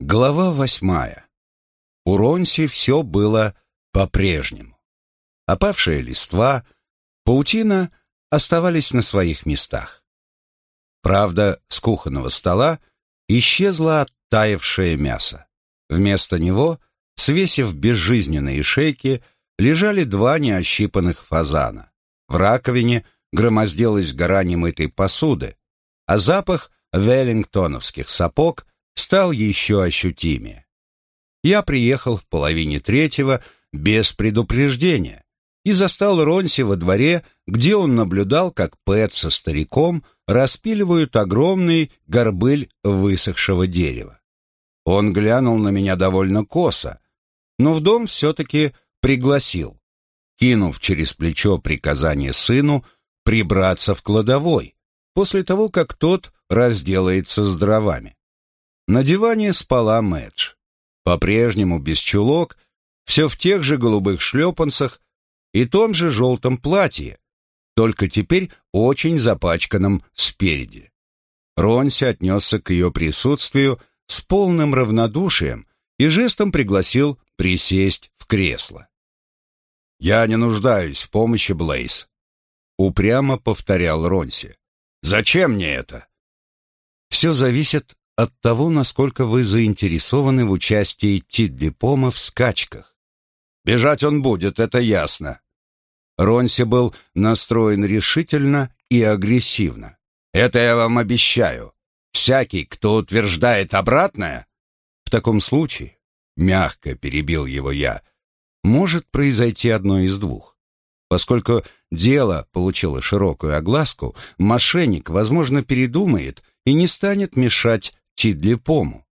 Глава восьмая. У Ронси все было по-прежнему. Опавшая листва, паутина оставались на своих местах. Правда, с кухонного стола исчезло оттаившее мясо. Вместо него, свесив безжизненные шейки, лежали два неощипанных фазана. В раковине громоздилась гора немытой посуды, а запах веллингтоновских сапог стал еще ощутимее. Я приехал в половине третьего без предупреждения и застал Ронси во дворе, где он наблюдал, как Пэт со стариком распиливают огромный горбыль высохшего дерева. Он глянул на меня довольно косо, но в дом все-таки пригласил, кинув через плечо приказание сыну прибраться в кладовой, после того, как тот разделается с дровами. На диване спала Мэдж. По-прежнему без чулок, все в тех же голубых шлепанцах и том же желтом платье, только теперь очень запачканном спереди. Ронси отнесся к ее присутствию с полным равнодушием и жестом пригласил присесть в кресло. «Я не нуждаюсь в помощи, Блейз», — упрямо повторял Ронси. «Зачем мне это?» «Все зависит от того, насколько вы заинтересованы в участии Тидли-Пома в скачках. Бежать он будет, это ясно. Ронси был настроен решительно и агрессивно. Это я вам обещаю. Всякий, кто утверждает обратное, в таком случае, мягко перебил его я, может произойти одно из двух. Поскольку дело получило широкую огласку, мошенник, возможно, передумает и не станет мешать Тидли-Пому.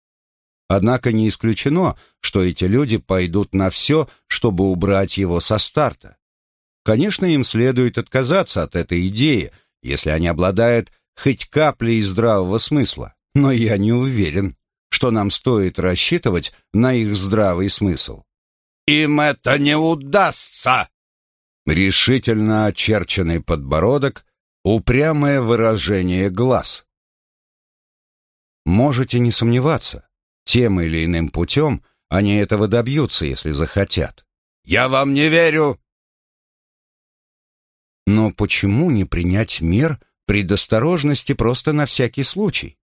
Однако не исключено, что эти люди пойдут на все, чтобы убрать его со старта. Конечно, им следует отказаться от этой идеи, если они обладают хоть каплей здравого смысла, но я не уверен, что нам стоит рассчитывать на их здравый смысл. «Им это не удастся!» Решительно очерченный подбородок, упрямое выражение глаз. Можете не сомневаться, тем или иным путем они этого добьются, если захотят. «Я вам не верю!» Но почему не принять мер предосторожности просто на всякий случай?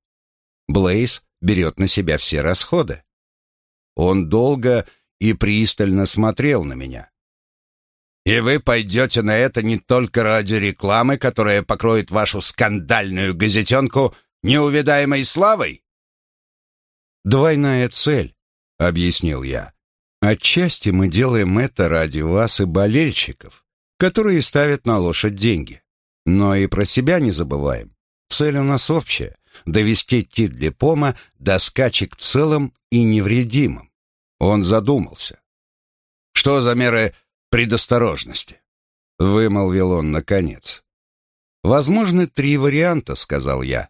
Блейз берет на себя все расходы. Он долго и пристально смотрел на меня. «И вы пойдете на это не только ради рекламы, которая покроет вашу скандальную газетенку неувидаемой славой?» «Двойная цель», — объяснил я. «Отчасти мы делаем это ради вас и болельщиков, которые ставят на лошадь деньги. Но и про себя не забываем. Цель у нас общая — довести Тидли Пома до скачек целым и невредимым». Он задумался. «Что за меры предосторожности?» — вымолвил он наконец. «Возможны три варианта», — сказал я.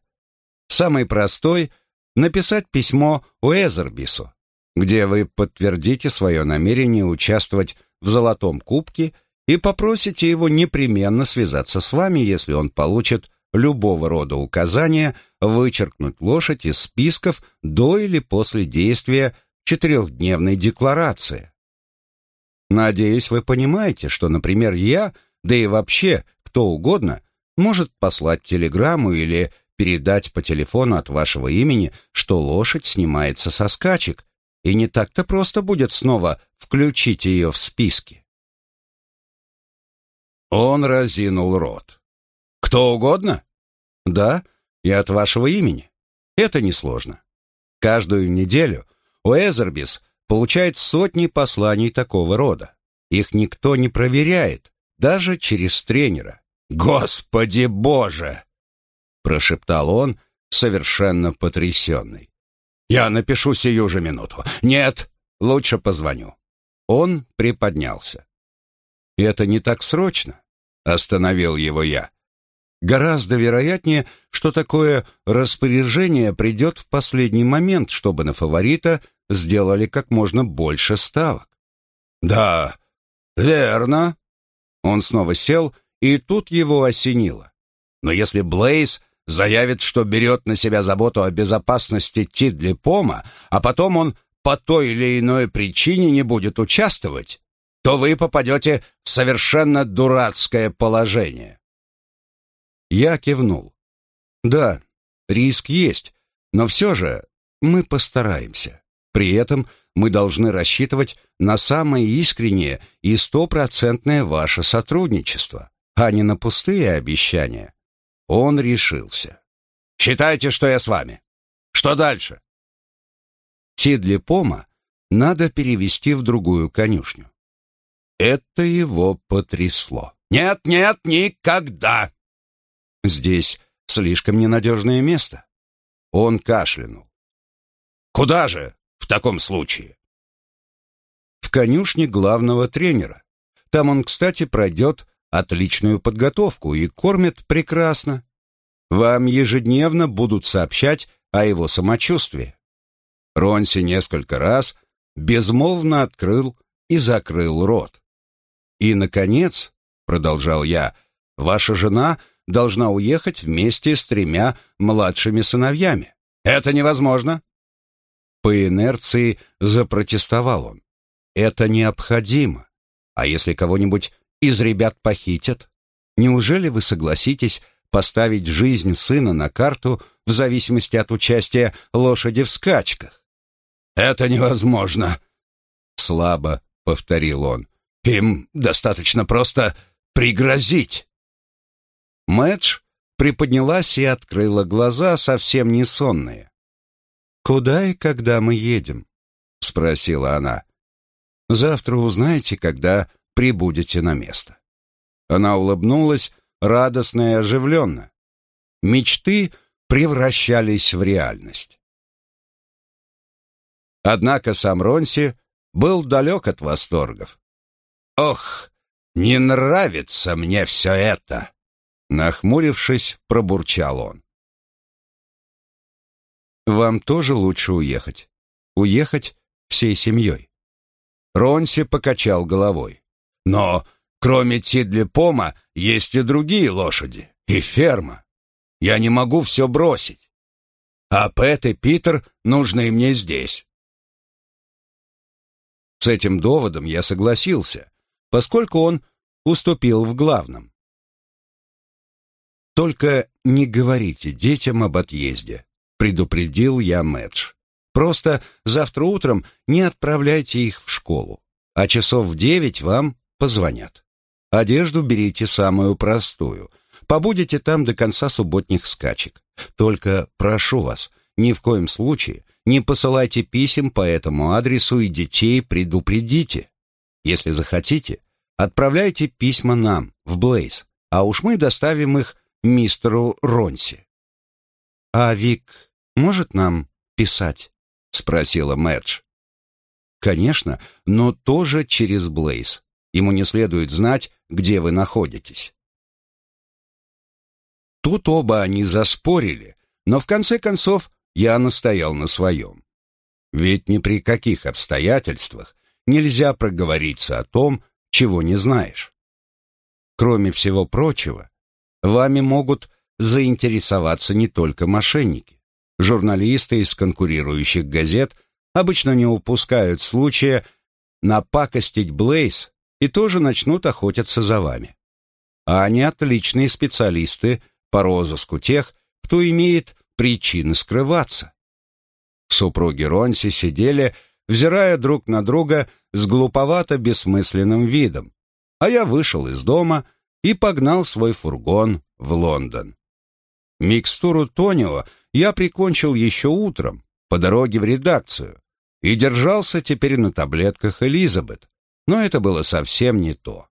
Самый простой — написать письмо Уэзербису, где вы подтвердите свое намерение участвовать в «Золотом кубке» и попросите его непременно связаться с вами, если он получит любого рода указания вычеркнуть лошадь из списков до или после действия четырехдневной декларации. Надеюсь, вы понимаете, что, например, я, да и вообще кто угодно, может послать телеграмму или передать по телефону от вашего имени, что лошадь снимается со скачек, и не так-то просто будет снова включить ее в списки. Он разинул рот. «Кто угодно?» «Да, и от вашего имени. Это несложно. Каждую неделю Уэзербис получает сотни посланий такого рода. Их никто не проверяет, даже через тренера. «Господи Боже!» Прошептал он, совершенно потрясенный. «Я напишу сию же минуту. Нет, лучше позвоню». Он приподнялся. «Это не так срочно», — остановил его я. «Гораздо вероятнее, что такое распоряжение придет в последний момент, чтобы на фаворита сделали как можно больше ставок». «Да, верно». Он снова сел, и тут его осенило. «Но если Блейз заявит, что берет на себя заботу о безопасности Тидли Пома, а потом он по той или иной причине не будет участвовать, то вы попадете в совершенно дурацкое положение. Я кивнул. Да, риск есть, но все же мы постараемся. При этом мы должны рассчитывать на самое искреннее и стопроцентное ваше сотрудничество, а не на пустые обещания. Он решился. «Считайте, что я с вами. Что дальше?» Тидли Пома надо перевести в другую конюшню. Это его потрясло. «Нет, нет, никогда!» Здесь слишком ненадежное место. Он кашлянул. «Куда же в таком случае?» В конюшне главного тренера. Там он, кстати, пройдет отличную подготовку и кормит прекрасно. Вам ежедневно будут сообщать о его самочувствии. Ронси несколько раз безмолвно открыл и закрыл рот. И, наконец, продолжал я, ваша жена должна уехать вместе с тремя младшими сыновьями. Это невозможно. По инерции запротестовал он. Это необходимо. А если кого-нибудь из ребят похитят? Неужели вы согласитесь поставить жизнь сына на карту в зависимости от участия лошади в скачках? Это невозможно, слабо повторил он. Им достаточно просто пригрозить. Мэтч приподнялась и открыла глаза, совсем не сонные. «Куда и когда мы едем?» — спросила она. «Завтра узнаете, когда прибудете на место». Она улыбнулась, радостно и оживленно. Мечты превращались в реальность. Однако сам Ронси был далек от восторгов. «Ох, не нравится мне все это!» Нахмурившись, пробурчал он. «Вам тоже лучше уехать. Уехать всей семьей». Ронси покачал головой. «Но кроме Тидли Пома есть и другие лошади, и ферма. Я не могу все бросить. А Пэт и Питер нужны мне здесь. С этим доводом я согласился, поскольку он уступил в главном. «Только не говорите детям об отъезде», — предупредил я Мэдж. «Просто завтра утром не отправляйте их в школу, а часов в девять вам позвонят. Одежду берите самую простую. Побудете там до конца субботних скачек. Только прошу вас, ни в коем случае не посылайте писем по этому адресу и детей предупредите. Если захотите, отправляйте письма нам, в Блейз, а уж мы доставим их мистеру Ронси. «А Вик может нам писать?» — спросила Мэдж. «Конечно, но тоже через Блейз. Ему не следует знать, где вы находитесь». Тут оба они заспорили, но в конце концов я настоял на своем. Ведь ни при каких обстоятельствах нельзя проговориться о том, чего не знаешь. Кроме всего прочего, вами могут заинтересоваться не только мошенники. Журналисты из конкурирующих газет обычно не упускают случая напакостить Блейз и тоже начнут охотиться за вами. А они отличные специалисты по розыску тех, кто имеет причины скрываться. Супруги Ронси сидели, взирая друг на друга с глуповато-бессмысленным видом, а я вышел из дома и погнал свой фургон в Лондон. Микстуру Тонио я прикончил еще утром, по дороге в редакцию, и держался теперь на таблетках Элизабет, но это было совсем не то.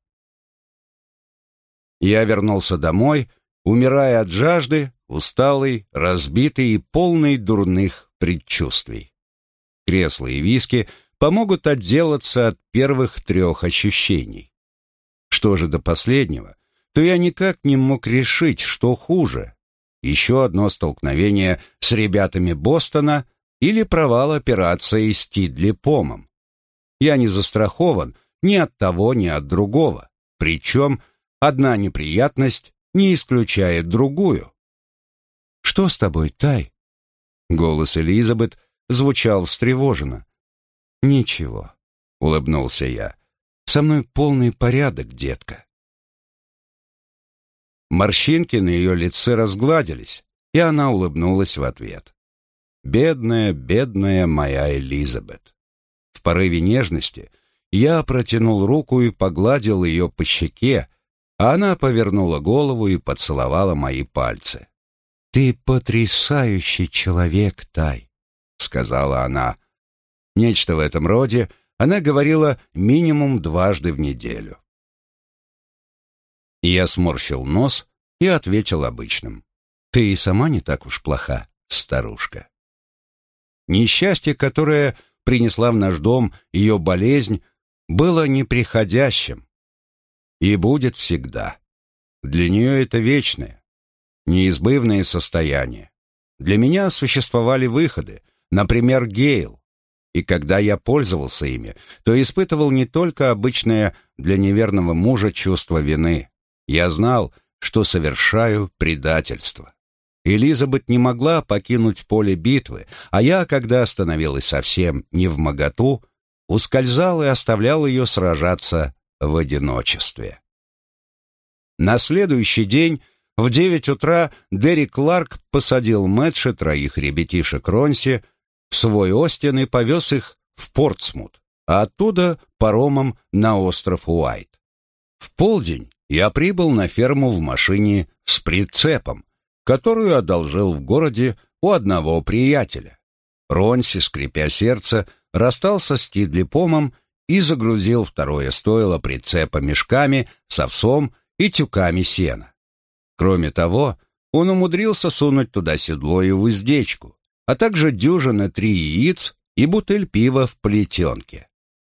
Я вернулся домой, умирая от жажды, усталый, разбитый и полный дурных предчувствий. Кресла и виски помогут отделаться от первых трех ощущений. Что же до последнего, то я никак не мог решить, что хуже. Еще одно столкновение с ребятами Бостона или провал операции с Тидли Помом. Я не застрахован ни от того, ни от другого. Причем одна неприятность не исключает другую. «Что с тобой, Тай?» Голос Элизабет звучал встревоженно. «Ничего», — улыбнулся я. «Со мной полный порядок, детка». Морщинки на ее лице разгладились, и она улыбнулась в ответ. «Бедная, бедная моя Элизабет». В порыве нежности я протянул руку и погладил ее по щеке, а она повернула голову и поцеловала мои пальцы. «Ты потрясающий человек, Тай», — сказала она. Нечто в этом роде она говорила минимум дважды в неделю. Я сморщил нос и ответил обычным. «Ты и сама не так уж плоха, старушка». Несчастье, которое принесла в наш дом ее болезнь, было неприходящим и будет всегда. Для нее это вечное, неизбывное состояние. Для меня существовали выходы, например, Гейл. И когда я пользовался ими, то испытывал не только обычное для неверного мужа чувство вины. Я знал, что совершаю предательство. Элизабет не могла покинуть поле битвы, а я, когда становилась совсем не в моготу, ускользал и оставлял ее сражаться в одиночестве. На следующий день в девять утра Дерри Кларк посадил Мэтша троих ребятишек Ронси в свой Остин и повез их в Портсмут, а оттуда паромом на остров Уайт. В полдень я прибыл на ферму в машине с прицепом, которую одолжил в городе у одного приятеля. Ронси, скрипя сердце, расстался с Тидлипомом и загрузил второе стойло прицепа мешками с и тюками сена. Кроме того, он умудрился сунуть туда седло и уздечку, а также дюжина три яиц и бутыль пива в плетенке.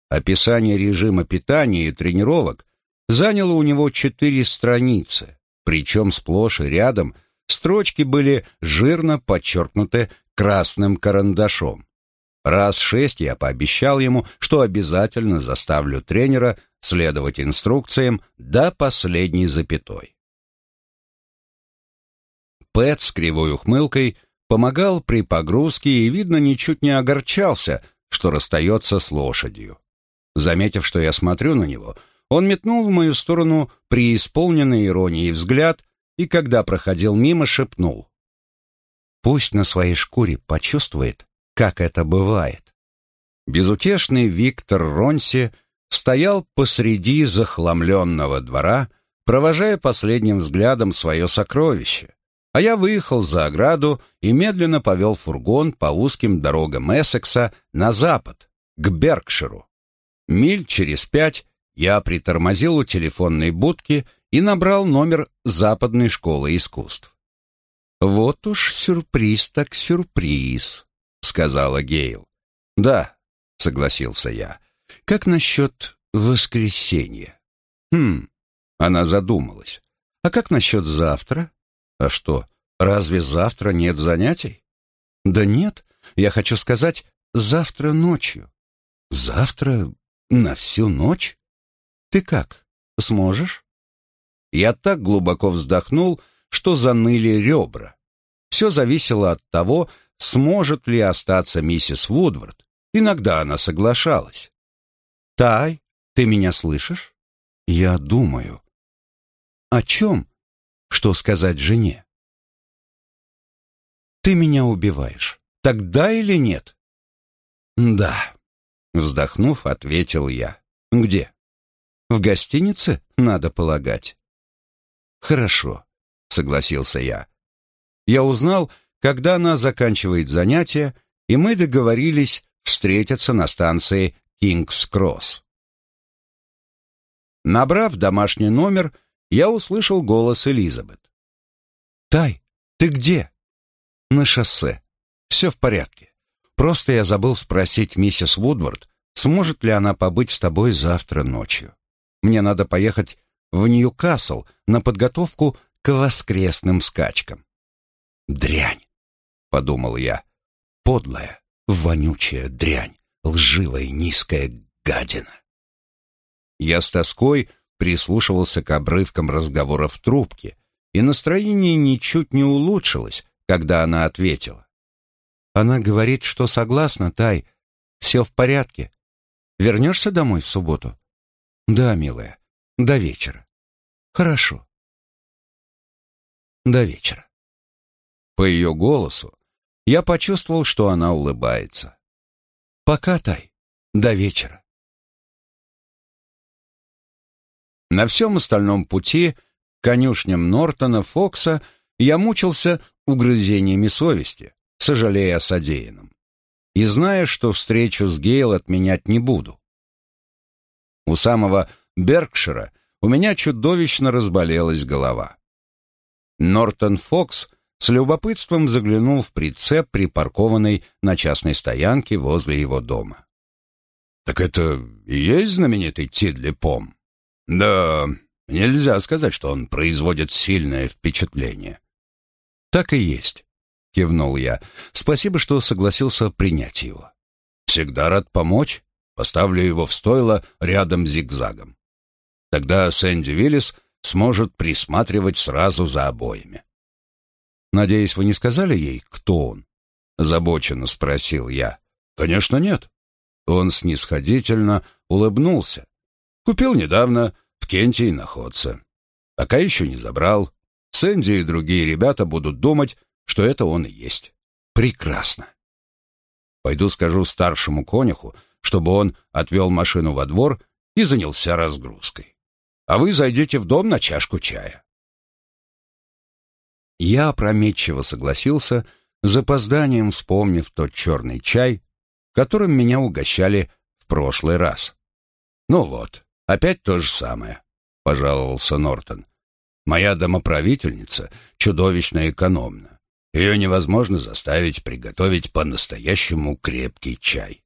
Описание режима питания и тренировок заняло у него четыре страницы, причем сплошь и рядом строчки были жирно подчеркнуты красным карандашом. Раз шесть я пообещал ему, что обязательно заставлю тренера следовать инструкциям до последней запятой. Пэт с кривой ухмылкой помогал при погрузке и, видно, ничуть не огорчался, что расстается с лошадью. Заметив, что я смотрю на него, он метнул в мою сторону преисполненный иронией взгляд и, когда проходил мимо, шепнул. «Пусть на своей шкуре почувствует, как это бывает». Безутешный Виктор Ронси стоял посреди захламленного двора, провожая последним взглядом свое сокровище, а я выехал за ограду и медленно повел фургон по узким дорогам Эссекса на запад, к Беркширу. Миль через пять я притормозил у телефонной будки и набрал номер Западной школы искусств. «Вот уж сюрприз так сюрприз», — сказала Гейл. «Да», — согласился я. «Как насчет воскресенья?» «Хм», — она задумалась. «А как насчет завтра?» А что, разве завтра нет занятий? Да нет, я хочу сказать, завтра ночью. Завтра на всю ночь? Ты как, сможешь? Я так глубоко вздохнул, что заныли ребра. Все зависело от того, сможет ли остаться миссис Вудвард. Иногда она соглашалась. «Тай, ты меня слышишь?» «Я думаю». «О чем?» что сказать жене. «Ты меня убиваешь. Тогда или нет?» «Да», — вздохнув, ответил я. «Где?» «В гостинице, надо полагать». «Хорошо», — согласился я. Я узнал, когда она заканчивает занятия, и мы договорились встретиться на станции Кингс-Кросс. Набрав домашний номер, я услышал голос Элизабет. «Тай, ты где?» «На шоссе. Все в порядке. Просто я забыл спросить миссис Вудвард, сможет ли она побыть с тобой завтра ночью. Мне надо поехать в Ньюкасл на подготовку к воскресным скачкам». «Дрянь», — подумал я, — «подлая, вонючая дрянь, лживая низкая гадина». Я с тоской прислушивался к обрывкам разговора в трубке, и настроение ничуть не улучшилось, когда она ответила. «Она говорит, что согласна, Тай. Все в порядке. Вернешься домой в субботу?» «Да, милая, до вечера». «Хорошо». До вечера. По ее голосу я почувствовал, что она улыбается. «Пока, Тай. До вечера». На всем остальном пути к конюшням Нортона Фокса я мучился угрызениями совести, сожалея о содеянном, и зная, что встречу с Гейл отменять не буду. У самого Беркшира у меня чудовищно разболелась голова. Нортон Фокс с любопытством заглянул в прицеп, припаркованный на частной стоянке возле его дома. «Так это и есть знаменитый Тидли Пом?» Да, нельзя сказать, что он производит сильное впечатление. Так и есть, кивнул я. Спасибо, что согласился принять его. Всегда рад помочь. Поставлю его в стойло рядом с зигзагом. Тогда Сэнди Виллис сможет присматривать сразу за обоими. Надеюсь, вы не сказали ей, кто он? Забоченно спросил я. Конечно, нет. Он снисходительно улыбнулся, Купил недавно в Кенте и находце. Пока еще не забрал. Сэнди и другие ребята будут думать, что это он и есть. Прекрасно. Пойду скажу старшему конюху, чтобы он отвел машину во двор и занялся разгрузкой. А вы зайдите в дом на чашку чая. Я опрометчиво согласился, запозданием вспомнив тот черный чай, которым меня угощали в прошлый раз. Ну вот, «Опять то же самое», — пожаловался Нортон. «Моя домоправительница чудовищно экономна. Ее невозможно заставить приготовить по-настоящему крепкий чай».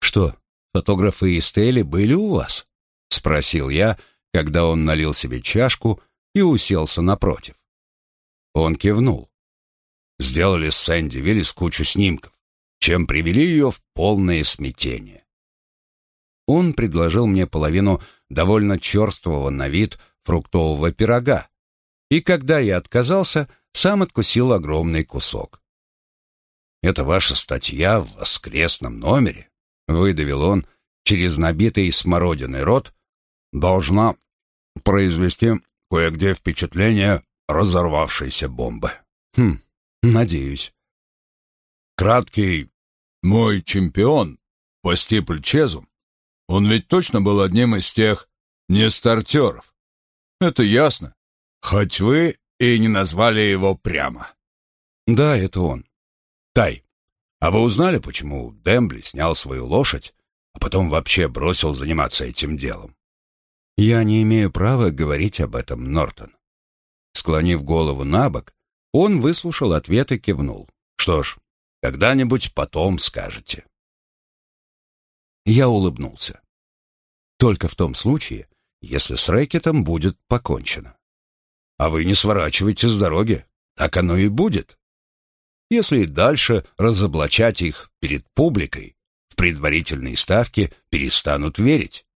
«Что, фотографы из Тели были у вас?» — спросил я, когда он налил себе чашку и уселся напротив. Он кивнул. Сделали с Сэнди Виллис кучу снимков, чем привели ее в полное смятение. Он предложил мне половину довольно черствого на вид фруктового пирога, и когда я отказался, сам откусил огромный кусок. «Это ваша статья в воскресном номере», — выдавил он через набитый смородиной рот, «должна произвести кое-где впечатление разорвавшейся бомбы». «Хм, надеюсь». «Краткий мой чемпион по стипльчезу он ведь точно был одним из тех не стартеров. Это ясно. Хоть вы и не назвали его прямо. Да, это он. Тай, а вы узнали, почему Дембли снял свою лошадь, а потом вообще бросил заниматься этим делом? Я не имею права говорить об этом, Нортон. Склонив голову на бок, он выслушал ответ и кивнул. Что ж, когда-нибудь потом скажете. Я улыбнулся. Только в том случае, если с рэкетом будет покончено. А вы не сворачивайте с дороги, так оно и будет. Если и дальше разоблачать их перед публикой, в предварительные ставки перестанут верить.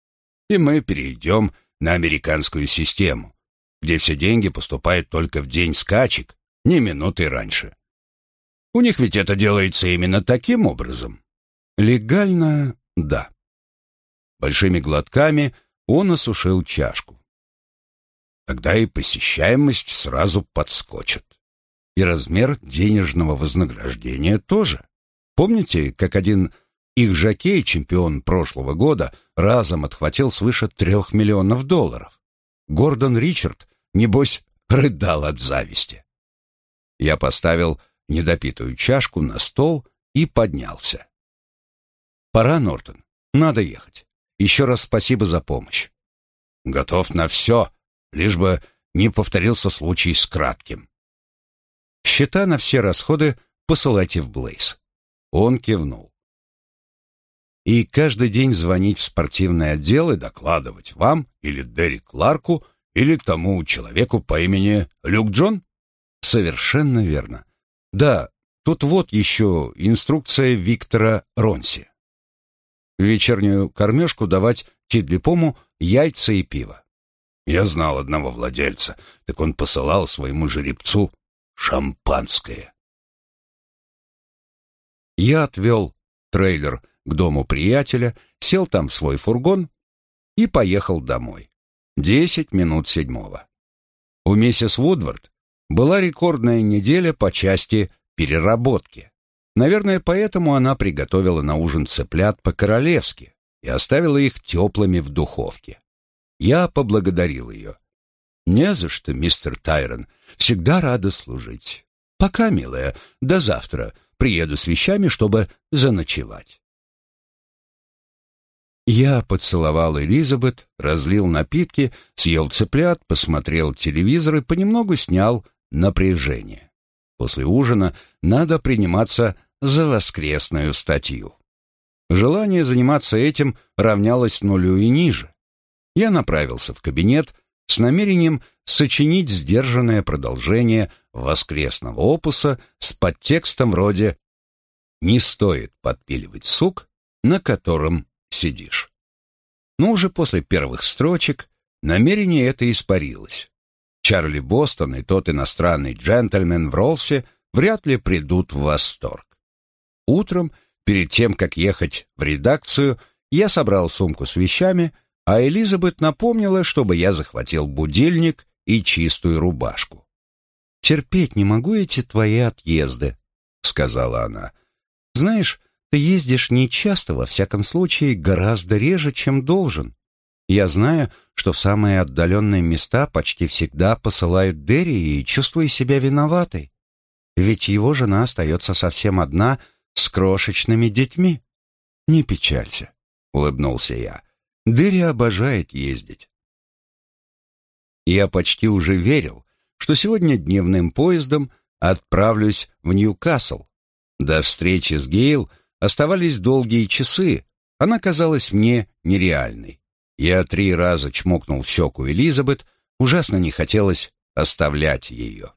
И мы перейдем на американскую систему, где все деньги поступают только в день скачек, не минуты раньше. У них ведь это делается именно таким образом. Легально — да. Большими глотками он осушил чашку. Тогда и посещаемость сразу подскочит. И размер денежного вознаграждения тоже. Помните, как один их жокей, чемпион прошлого года, разом отхватил свыше трех миллионов долларов? Гордон Ричард, небось, рыдал от зависти. Я поставил недопитую чашку на стол и поднялся. «Пора, Нортон, надо ехать. Еще раз спасибо за помощь. Готов на все, лишь бы не повторился случай с кратким. Счета на все расходы посылайте в Блейз. Он кивнул. И каждый день звонить в спортивный отдел и докладывать вам или Дерри Кларку или тому человеку по имени Люк Джон? Совершенно верно. Да, тут вот еще инструкция Виктора Ронси вечернюю кормежку давать Тидлипому яйца и пиво. Я знал одного владельца, так он посылал своему жеребцу шампанское. Я отвел трейлер к дому приятеля, сел там в свой фургон и поехал домой. Десять минут седьмого. У миссис Вудвард была рекордная неделя по части переработки. Наверное, поэтому она приготовила на ужин цыплят по-королевски и оставила их теплыми в духовке. Я поблагодарил ее. «Не за что, мистер Тайрон. Всегда рада служить. Пока, милая, до завтра. Приеду с вещами, чтобы заночевать». Я поцеловал Элизабет, разлил напитки, съел цыплят, посмотрел телевизор и понемногу снял напряжение. После ужина надо приниматься за воскресную статью. Желание заниматься этим равнялось нулю и ниже. Я направился в кабинет с намерением сочинить сдержанное продолжение воскресного опуса с подтекстом вроде «Не стоит подпиливать сук, на котором сидишь». Но уже после первых строчек намерение это испарилось. Чарли Бостон и тот иностранный джентльмен в Ролсе вряд ли придут в восторг. Утром, перед тем, как ехать в редакцию, я собрал сумку с вещами, а Элизабет напомнила, чтобы я захватил будильник и чистую рубашку. «Терпеть не могу эти твои отъезды», — сказала она. «Знаешь, ты ездишь нечасто, во всяком случае, гораздо реже, чем должен. Я знаю, что в самые отдаленные места почти всегда посылают Дерри и чувствую себя виноватой. Ведь его жена остается совсем одна с крошечными детьми. Не печалься, улыбнулся я. Дерри обожает ездить. Я почти уже верил, что сегодня дневным поездом отправлюсь в Ньюкасл. До встречи с Гейл оставались долгие часы, она казалась мне нереальной. Я три раза чмокнул в щеку Элизабет, ужасно не хотелось оставлять ее.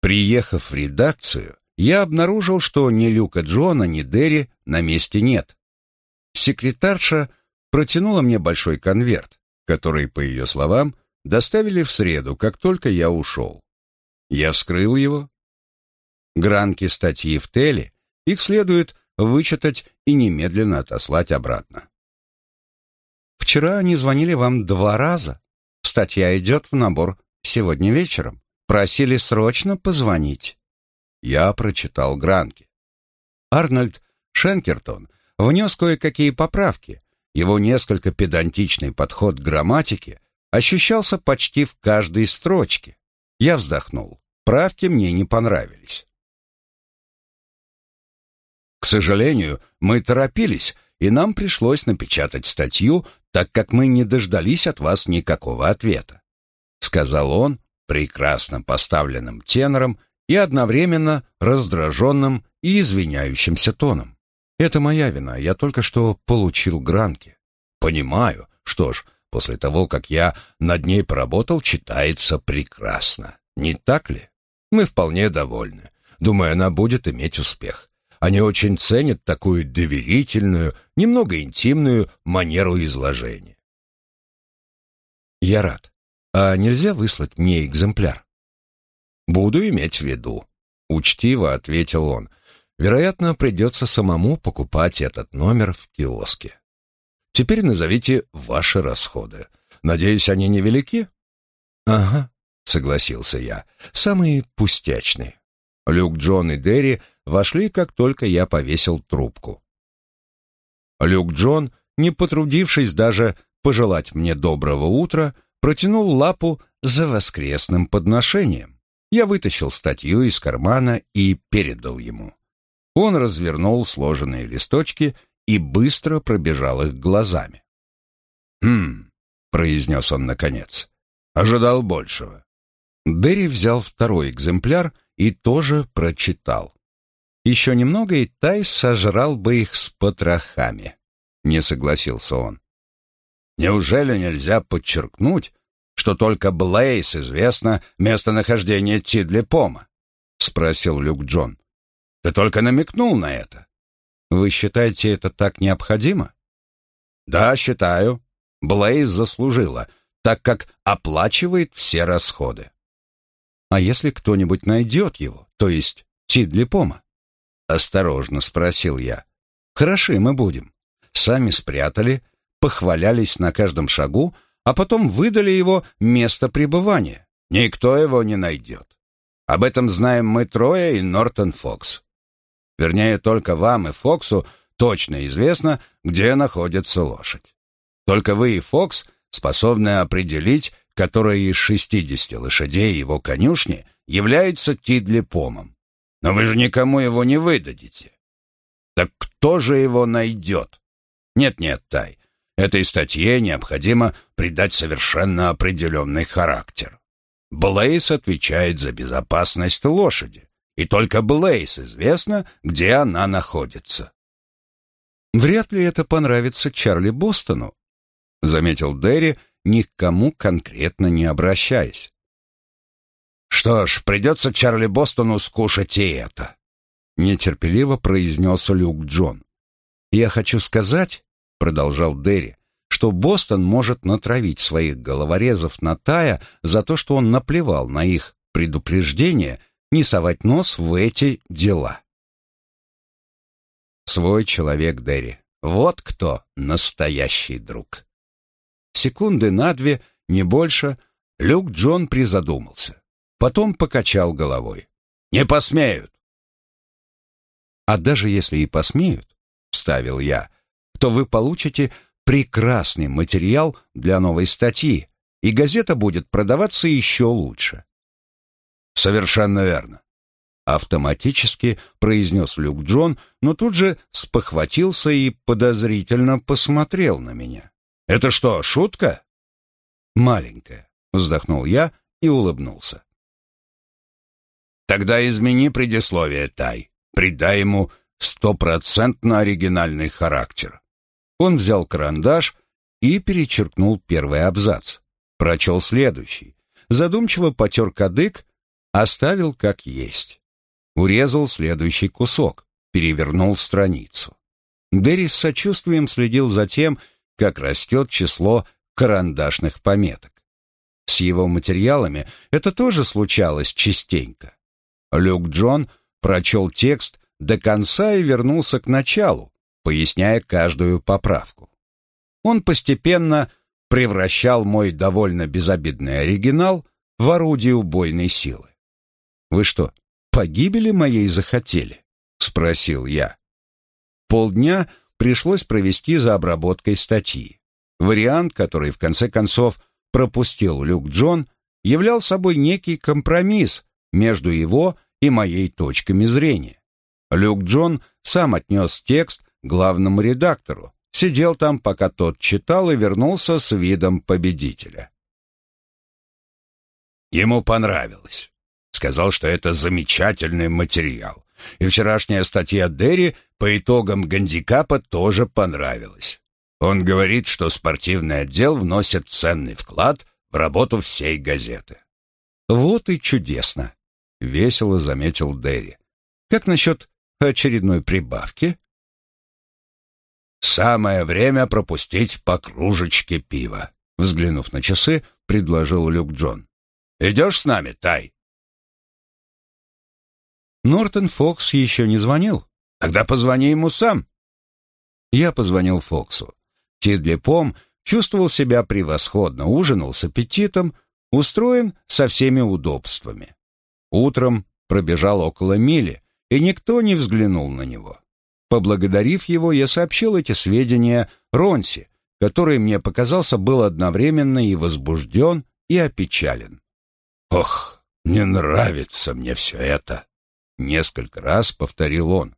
Приехав в редакцию, я обнаружил, что ни Люка Джона, ни Дерри на месте нет. Секретарша протянула мне большой конверт, который, по ее словам, доставили в среду, как только я ушел. Я вскрыл его. Гранки статьи в теле, их следует вычитать и немедленно отослать обратно. Вчера они звонили вам два раза. Статья идет в набор сегодня вечером. Просили срочно позвонить. Я прочитал гранки. Арнольд Шенкертон внес кое-какие поправки. Его несколько педантичный подход к грамматике ощущался почти в каждой строчке. Я вздохнул. Правки мне не понравились. К сожалению, мы торопились, и нам пришлось напечатать статью, так как мы не дождались от вас никакого ответа», — сказал он прекрасно поставленным тенором и одновременно раздраженным и извиняющимся тоном. «Это моя вина, я только что получил гранки». «Понимаю. Что ж, после того, как я над ней поработал, читается прекрасно. Не так ли? Мы вполне довольны. Думаю, она будет иметь успех. Они очень ценят такую доверительную, немного интимную манеру изложения. Я рад. А нельзя выслать мне экземпляр? Буду иметь в виду, учтиво ответил он. Вероятно, придется самому покупать этот номер в киоске. Теперь назовите ваши расходы. Надеюсь, они невелики? Ага, согласился я. Самые пустячные. Люк, Джон и Дерри вошли, как только я повесил трубку. Люк Джон, не потрудившись даже пожелать мне доброго утра, протянул лапу за воскресным подношением. Я вытащил статью из кармана и передал ему. Он развернул сложенные листочки и быстро пробежал их глазами. «Хм», — произнес он наконец, — «ожидал большего». Дерри взял второй экземпляр и тоже прочитал. Еще немного, и Тайс сожрал бы их с потрохами. Не согласился он. Неужели нельзя подчеркнуть, что только Блейс известно местонахождение Тидли Пома? Спросил Люк Джон. Ты только намекнул на это. Вы считаете это так необходимо? Да, считаю. Блейз заслужила, так как оплачивает все расходы. А если кто-нибудь найдет его, то есть Тидли Пома? Осторожно спросил я. Хороши мы будем. Сами спрятали, похвалялись на каждом шагу, а потом выдали его место пребывания. Никто его не найдет. Об этом знаем мы трое и Нортон Фокс. Вернее, только вам и Фоксу точно известно, где находится лошадь. Только вы и Фокс способны определить, которая из 60 лошадей его конюшни является Тидлипомом. Но вы же никому его не выдадите. Так кто же его найдет? Нет-нет, Тай, этой статье необходимо придать совершенно определенный характер. Блейс отвечает за безопасность лошади, и только Блейс известно, где она находится. «Вряд ли это понравится Чарли Бостону», — заметил Дерри, ни к кому конкретно не обращаясь. «Что ж, придется Чарли Бостону скушать и это», — нетерпеливо произнес Люк Джон. «Я хочу сказать», — продолжал Дерри, что Бостон может натравить своих головорезов на Тая за то, что он наплевал на их предупреждение не совать нос в эти дела. Свой человек Дерри. Вот кто настоящий друг. Секунды на две, не больше, Люк Джон призадумался. Потом покачал головой. «Не посмеют!» «А даже если и посмеют, — вставил я, — то вы получите прекрасный материал для новой статьи, и газета будет продаваться еще лучше». «Совершенно верно», — автоматически произнес Люк Джон, но тут же спохватился и подозрительно посмотрел на меня. «Это что, шутка?» «Маленькая», — вздохнул я и улыбнулся. «Тогда измени предисловие, Тай. Придай ему стопроцентно оригинальный характер». Он взял карандаш и перечеркнул первый абзац. Прочел следующий. Задумчиво потер кадык, оставил как есть. Урезал следующий кусок, перевернул страницу. Дерри с сочувствием следил за тем, как растет число карандашных пометок. С его материалами это тоже случалось частенько. Люк Джон прочел текст до конца и вернулся к началу, поясняя каждую поправку. Он постепенно превращал мой довольно безобидный оригинал в орудие убойной силы. «Вы что, погибели моей захотели?» — спросил я. Полдня пришлось провести за обработкой статьи. Вариант, который в конце концов пропустил Люк Джон, являл собой некий компромисс между его и моей точками зрения. Люк Джон сам отнес текст главному редактору, сидел там, пока тот читал и вернулся с видом победителя. Ему понравилось. Сказал, что это замечательный материал. И вчерашняя статья Дерри по итогам гандикапа тоже понравилась. Он говорит, что спортивный отдел вносит ценный вклад в работу всей газеты. «Вот и чудесно», — весело заметил Дерри. «Как насчет очередной прибавки?» «Самое время пропустить по кружечке пива», — взглянув на часы, предложил Люк Джон. «Идешь с нами, Тай?» Нортон Фокс еще не звонил. Тогда позвони ему сам. Я позвонил Фоксу. Тидлипом чувствовал себя превосходно, ужинал с аппетитом, устроен со всеми удобствами. Утром пробежал около мили, и никто не взглянул на него. Поблагодарив его, я сообщил эти сведения Ронси, который мне показался был одновременно и возбужден, и опечален. «Ох, не нравится мне все это!» Несколько раз повторил он.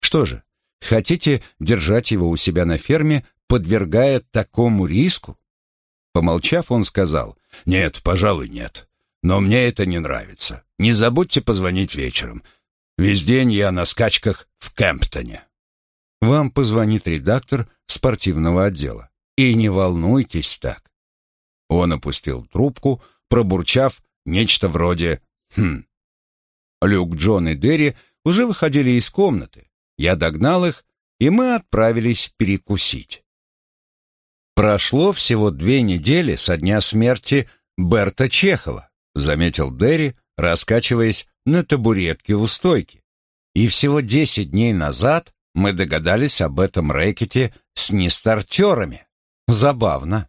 Что же, хотите держать его у себя на ферме, подвергая такому риску? Помолчав, он сказал, «Нет, пожалуй, нет. Но мне это не нравится. Не забудьте позвонить вечером. Весь день я на скачках в Кемптоне». Вам позвонит редактор спортивного отдела. И не волнуйтесь так. Он опустил трубку, пробурчав нечто вроде «Хм». Люк, Джон и Дерри уже выходили из комнаты. Я догнал их, и мы отправились перекусить. Прошло всего две недели со дня смерти Берта Чехова, заметил Дерри, раскачиваясь на табуретке у стойки. И всего десять дней назад мы догадались об этом рэкете с нестартерами. Забавно.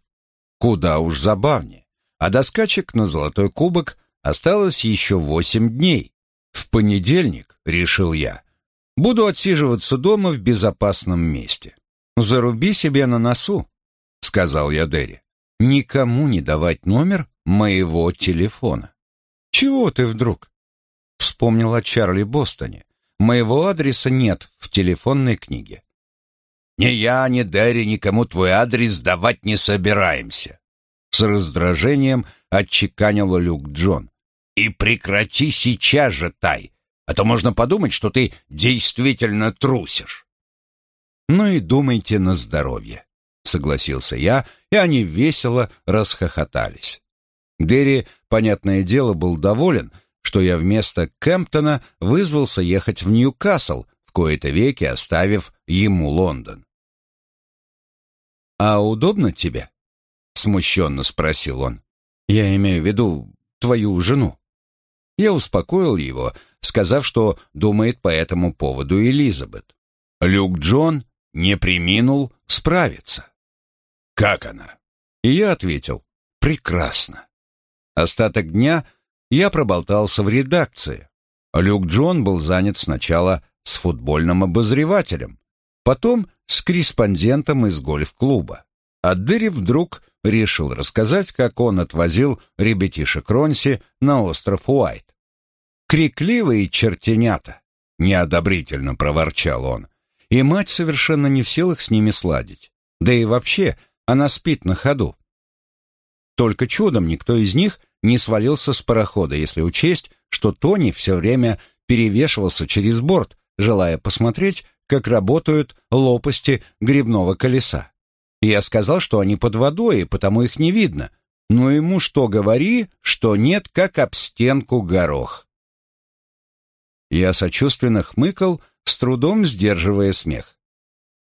Куда уж забавнее. А до скачек на золотой кубок осталось еще восемь дней. В понедельник, решил я, буду отсиживаться дома в безопасном месте. Заруби себе на носу, сказал я Дерри. Никому не давать номер моего телефона. Чего ты вдруг? Вспомнил о Чарли Бостоне. Моего адреса нет в телефонной книге. Ни я, ни Дерри никому твой адрес давать не собираемся. С раздражением отчеканил Люк Джон. И прекрати сейчас же, Тай, а то можно подумать, что ты действительно трусишь. Ну и думайте на здоровье, согласился я, и они весело расхохотались. Дерри, понятное дело, был доволен, что я вместо Кемптона вызвался ехать в Ньюкасл, в кои-то веки оставив ему Лондон. «А удобно тебе?» — смущенно спросил он. «Я имею в виду твою жену». Я успокоил его, сказав, что думает по этому поводу Элизабет. Люк Джон не приминул справиться. «Как она?» И я ответил, «Прекрасно». Остаток дня я проболтался в редакции. Люк Джон был занят сначала с футбольным обозревателем, потом с корреспондентом из гольф-клуба. А Дерри вдруг решил рассказать, как он отвозил ребятишек Ронси на остров Уайт. «Крикливые чертенята!» — неодобрительно проворчал он. И мать совершенно не в силах с ними сладить. Да и вообще, она спит на ходу. Только чудом никто из них не свалился с парохода, если учесть, что Тони все время перевешивался через борт, желая посмотреть, как работают лопасти грибного колеса. Я сказал, что они под водой, и потому их не видно. Но ему что говори, что нет, как об стенку горох. Я сочувственно хмыкал, с трудом сдерживая смех.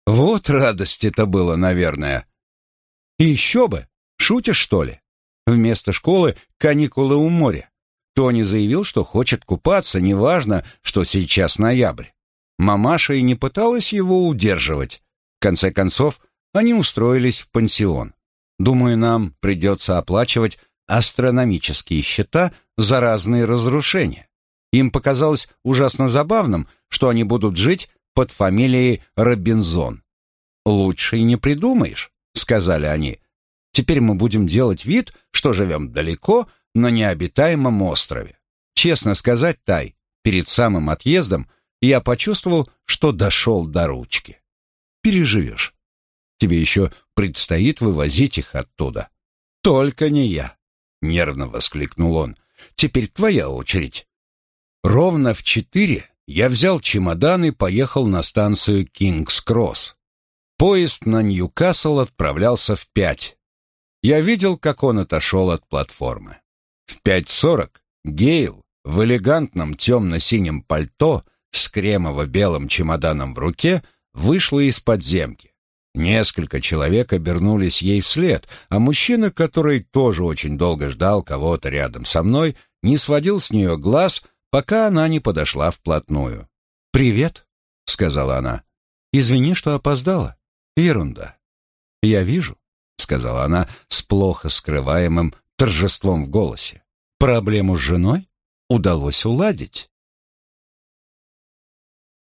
Вот радости-то было, наверное. И еще бы, шутишь, что ли? Вместо школы каникулы у моря. Тони заявил, что хочет купаться, неважно, что сейчас ноябрь. Мамаша и не пыталась его удерживать. В конце концов, они устроились в пансион. Думаю, нам придется оплачивать астрономические счета за разные разрушения. Им показалось ужасно забавным, что они будут жить под фамилией Робинзон. «Лучше и не придумаешь», — сказали они. «Теперь мы будем делать вид, что живем далеко, на необитаемом острове. Честно сказать, Тай, перед самым отъездом я почувствовал, что дошел до ручки. Переживешь. Тебе еще предстоит вывозить их оттуда. Только не я, нервно воскликнул он. Теперь твоя очередь. Ровно в четыре я взял чемодан и поехал на станцию Кингс-Кросс. Поезд на Ньюкасл отправлялся в пять. Я видел, как он отошел от платформы. В пять сорок Гейл в элегантном темно-синем пальто с кремово-белым чемоданом в руке вышла из подземки. Несколько человек обернулись ей вслед, а мужчина, который тоже очень долго ждал кого-то рядом со мной, не сводил с нее глаз, пока она не подошла вплотную. «Привет», — сказала она. «Извини, что опоздала. Ерунда». «Я вижу», — сказала она с плохо скрываемым торжеством в голосе. «Проблему с женой удалось уладить».